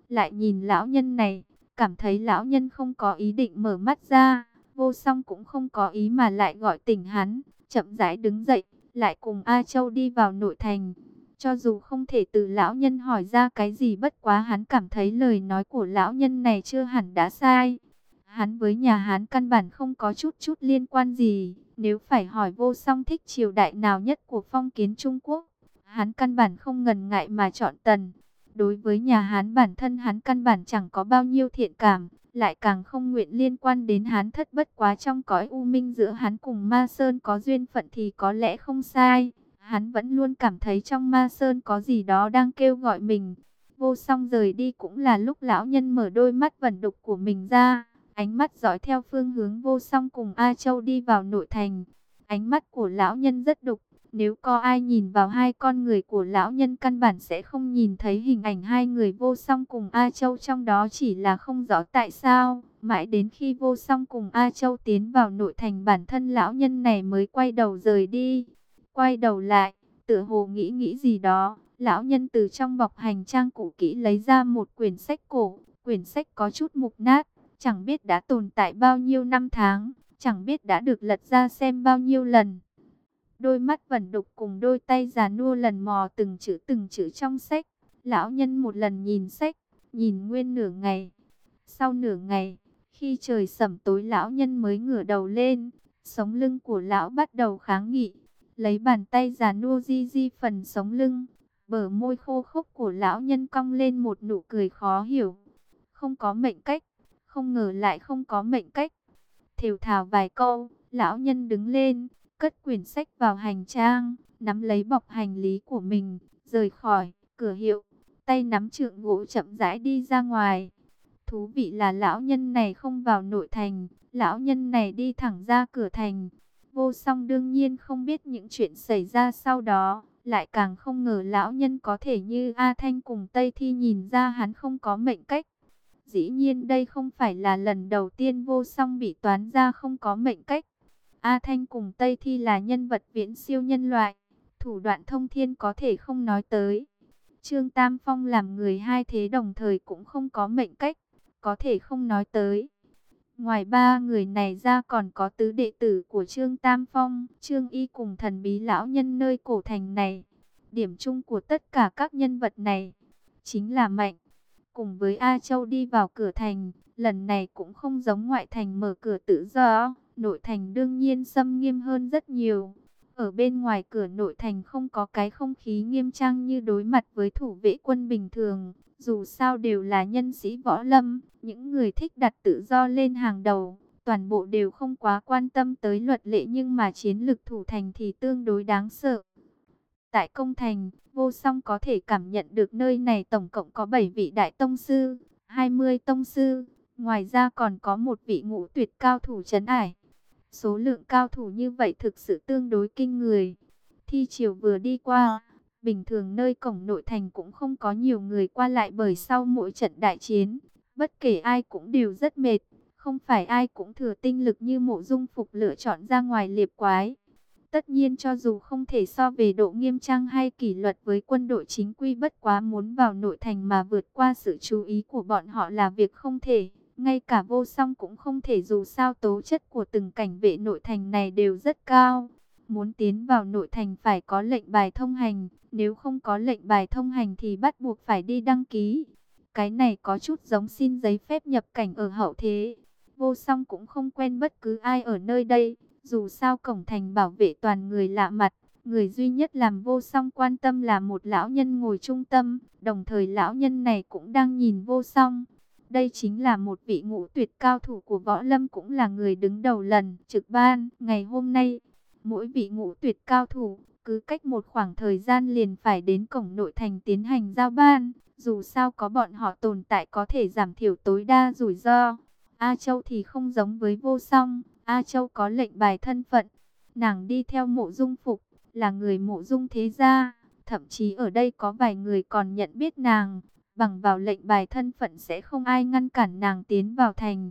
Lại nhìn lão nhân này, cảm thấy lão nhân không có ý định mở mắt ra. Vô song cũng không có ý mà lại gọi tỉnh hắn, chậm rãi đứng dậy, lại cùng A Châu đi vào nội thành. Cho dù không thể từ lão nhân hỏi ra cái gì bất quá hắn cảm thấy lời nói của lão nhân này chưa hẳn đã sai. Hắn với nhà hắn căn bản không có chút chút liên quan gì. Nếu phải hỏi vô song thích triều đại nào nhất của phong kiến Trung Quốc, hắn căn bản không ngần ngại mà chọn tần. Đối với nhà Hán bản thân hắn căn bản chẳng có bao nhiêu thiện cảm, lại càng không nguyện liên quan đến Hán thất bất quá trong cõi u minh giữa hắn cùng Ma Sơn có duyên phận thì có lẽ không sai. Hắn vẫn luôn cảm thấy trong Ma Sơn có gì đó đang kêu gọi mình. Vô song rời đi cũng là lúc lão nhân mở đôi mắt vẩn đục của mình ra. Ánh mắt dõi theo phương hướng vô song cùng A Châu đi vào nội thành. Ánh mắt của lão nhân rất đục. Nếu có ai nhìn vào hai con người của lão nhân căn bản sẽ không nhìn thấy hình ảnh hai người vô song cùng A Châu trong đó chỉ là không rõ tại sao. Mãi đến khi vô song cùng A Châu tiến vào nội thành bản thân lão nhân này mới quay đầu rời đi. Quay đầu lại, tựa hồ nghĩ nghĩ gì đó, lão nhân từ trong bọc hành trang cũ kỹ lấy ra một quyển sách cổ. Quyển sách có chút mục nát, chẳng biết đã tồn tại bao nhiêu năm tháng, chẳng biết đã được lật ra xem bao nhiêu lần. Đôi mắt vẩn đục cùng đôi tay già nua lần mò từng chữ từng chữ trong sách. Lão nhân một lần nhìn sách, nhìn nguyên nửa ngày. Sau nửa ngày, khi trời sẩm tối lão nhân mới ngửa đầu lên, sống lưng của lão bắt đầu kháng nghị. Lấy bàn tay già nua di di phần sống lưng, bờ môi khô khốc của lão nhân cong lên một nụ cười khó hiểu. Không có mệnh cách, không ngờ lại không có mệnh cách. Thều thào vài câu, lão nhân đứng lên, cất quyển sách vào hành trang, nắm lấy bọc hành lý của mình, rời khỏi cửa hiệu, tay nắm trượng gỗ chậm rãi đi ra ngoài. Thú vị là lão nhân này không vào nội thành, lão nhân này đi thẳng ra cửa thành. Vô song đương nhiên không biết những chuyện xảy ra sau đó, lại càng không ngờ lão nhân có thể như A Thanh cùng Tây Thi nhìn ra hắn không có mệnh cách. Dĩ nhiên đây không phải là lần đầu tiên vô song bị toán ra không có mệnh cách. A Thanh cùng Tây Thi là nhân vật viễn siêu nhân loại, thủ đoạn thông thiên có thể không nói tới. Trương Tam Phong làm người hai thế đồng thời cũng không có mệnh cách, có thể không nói tới. Ngoài ba người này ra còn có tứ đệ tử của Trương Tam Phong, Trương Y cùng thần bí lão nhân nơi cổ thành này. Điểm chung của tất cả các nhân vật này chính là mạnh. Cùng với A Châu đi vào cửa thành, lần này cũng không giống ngoại thành mở cửa tự do nội thành đương nhiên xâm nghiêm hơn rất nhiều. Ở bên ngoài cửa nội thành không có cái không khí nghiêm trang như đối mặt với thủ vệ quân bình thường. Dù sao đều là nhân sĩ võ lâm, những người thích đặt tự do lên hàng đầu. Toàn bộ đều không quá quan tâm tới luật lệ nhưng mà chiến lực thủ thành thì tương đối đáng sợ. Tại công thành, vô song có thể cảm nhận được nơi này tổng cộng có 7 vị đại tông sư, 20 tông sư. Ngoài ra còn có một vị ngũ tuyệt cao thủ chấn ải. Số lượng cao thủ như vậy thực sự tương đối kinh người. Thi chiều vừa đi qua, bình thường nơi cổng nội thành cũng không có nhiều người qua lại bởi sau mỗi trận đại chiến. Bất kể ai cũng đều rất mệt, không phải ai cũng thừa tinh lực như mộ dung phục lựa chọn ra ngoài liệp quái. Tất nhiên cho dù không thể so về độ nghiêm trang hay kỷ luật với quân đội chính quy bất quá muốn vào nội thành mà vượt qua sự chú ý của bọn họ là việc không thể. Ngay cả vô song cũng không thể dù sao tố chất của từng cảnh vệ nội thành này đều rất cao. Muốn tiến vào nội thành phải có lệnh bài thông hành, nếu không có lệnh bài thông hành thì bắt buộc phải đi đăng ký. Cái này có chút giống xin giấy phép nhập cảnh ở hậu thế. Vô song cũng không quen bất cứ ai ở nơi đây, dù sao cổng thành bảo vệ toàn người lạ mặt. Người duy nhất làm vô song quan tâm là một lão nhân ngồi trung tâm, đồng thời lão nhân này cũng đang nhìn vô song. Đây chính là một vị ngũ tuyệt cao thủ của võ lâm cũng là người đứng đầu lần trực ban. Ngày hôm nay, mỗi vị ngũ tuyệt cao thủ cứ cách một khoảng thời gian liền phải đến cổng nội thành tiến hành giao ban. Dù sao có bọn họ tồn tại có thể giảm thiểu tối đa rủi ro. A Châu thì không giống với vô song. A Châu có lệnh bài thân phận. Nàng đi theo mộ dung phục, là người mộ dung thế gia. Thậm chí ở đây có vài người còn nhận biết nàng bằng vào lệnh bài thân phận sẽ không ai ngăn cản nàng tiến vào thành.